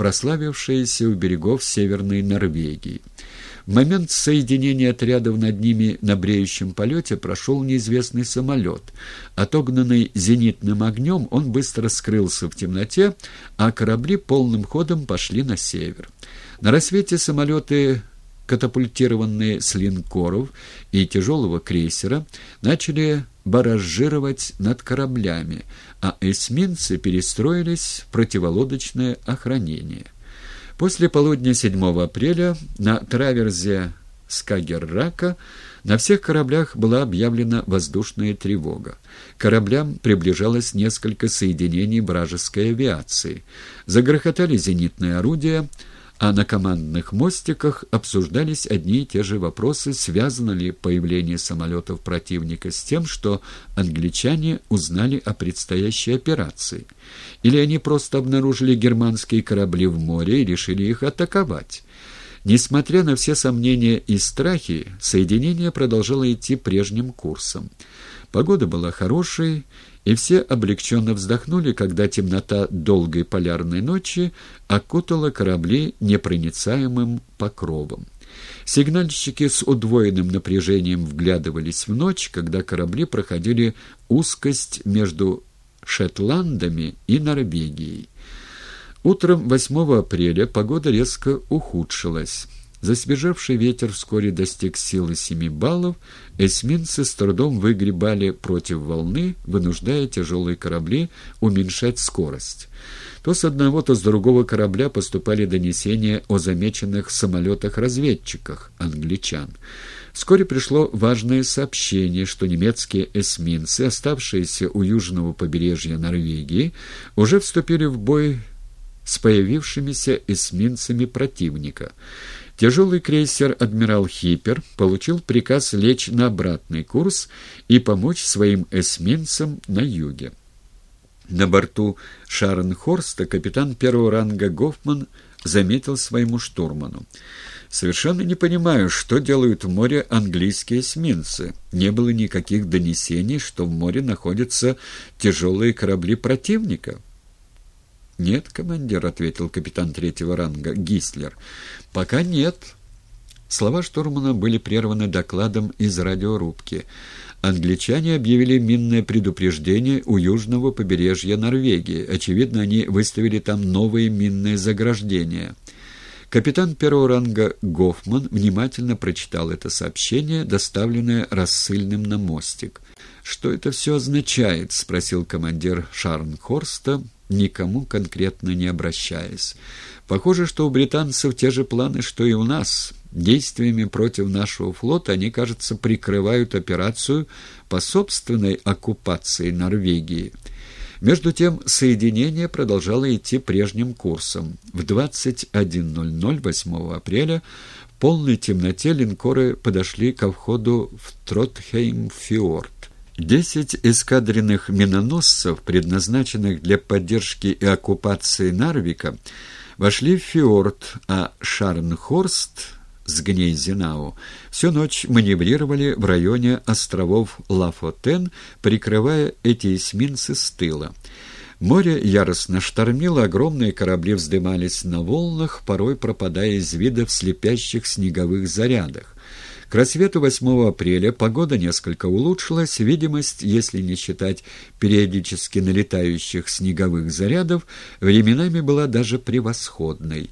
прославившаяся у берегов Северной Норвегии. В момент соединения отрядов над ними на бреющем полете прошел неизвестный самолет. Отогнанный зенитным огнем, он быстро скрылся в темноте, а корабли полным ходом пошли на север. На рассвете самолеты катапультированные с линкоров и тяжелого крейсера, начали баражировать над кораблями, а эсминцы перестроились в противолодочное охранение. После полудня 7 апреля на траверзе Скагеррака на всех кораблях была объявлена воздушная тревога. Кораблям приближалось несколько соединений вражеской авиации. Загрохотали зенитные орудия, а на командных мостиках обсуждались одни и те же вопросы, связано ли появление самолетов противника с тем, что англичане узнали о предстоящей операции, или они просто обнаружили германские корабли в море и решили их атаковать. Несмотря на все сомнения и страхи, соединение продолжало идти прежним курсом. Погода была хорошей, и все облегченно вздохнули, когда темнота долгой полярной ночи окутала корабли непроницаемым покровом. Сигнальщики с удвоенным напряжением вглядывались в ночь, когда корабли проходили узкость между Шетландами и Норвегией. Утром 8 апреля погода резко ухудшилась. Засвежевший ветер вскоре достиг силы семи баллов, эсминцы с трудом выгребали против волны, вынуждая тяжелые корабли уменьшать скорость. То с одного, то с другого корабля поступали донесения о замеченных самолетах-разведчиках англичан. Вскоре пришло важное сообщение, что немецкие эсминцы, оставшиеся у южного побережья Норвегии, уже вступили в бой с появившимися эсминцами противника. Тяжелый крейсер «Адмирал Хиппер» получил приказ лечь на обратный курс и помочь своим эсминцам на юге. На борту Шарнхорста капитан первого ранга Гофман заметил своему штурману. «Совершенно не понимаю, что делают в море английские эсминцы. Не было никаких донесений, что в море находятся тяжелые корабли противника». «Нет, командир», — ответил капитан третьего ранга Гислер. «Пока нет». Слова штурмана были прерваны докладом из радиорубки. Англичане объявили минное предупреждение у южного побережья Норвегии. Очевидно, они выставили там новые минные заграждения. Капитан первого ранга Гофман внимательно прочитал это сообщение, доставленное рассыльным на мостик. «Что это все означает?» — спросил командир Шарнхорста, никому конкретно не обращаясь. Похоже, что у британцев те же планы, что и у нас. Действиями против нашего флота они, кажется, прикрывают операцию по собственной оккупации Норвегии. Между тем, соединение продолжало идти прежним курсом. В 21.00 8 апреля в полной темноте линкоры подошли ко входу в Тротхейм-фьорд. Десять эскадренных миноносцев, предназначенных для поддержки и оккупации Нарвика, вошли в фьорд, а Шарнхорст с Гнейзенау всю ночь маневрировали в районе островов Лафотен, прикрывая эти эсминцы с тыла. Море яростно штормило, огромные корабли вздымались на волнах, порой пропадая из вида в слепящих снеговых зарядах. К рассвету 8 апреля погода несколько улучшилась, видимость, если не считать периодически налетающих снеговых зарядов, временами была даже превосходной.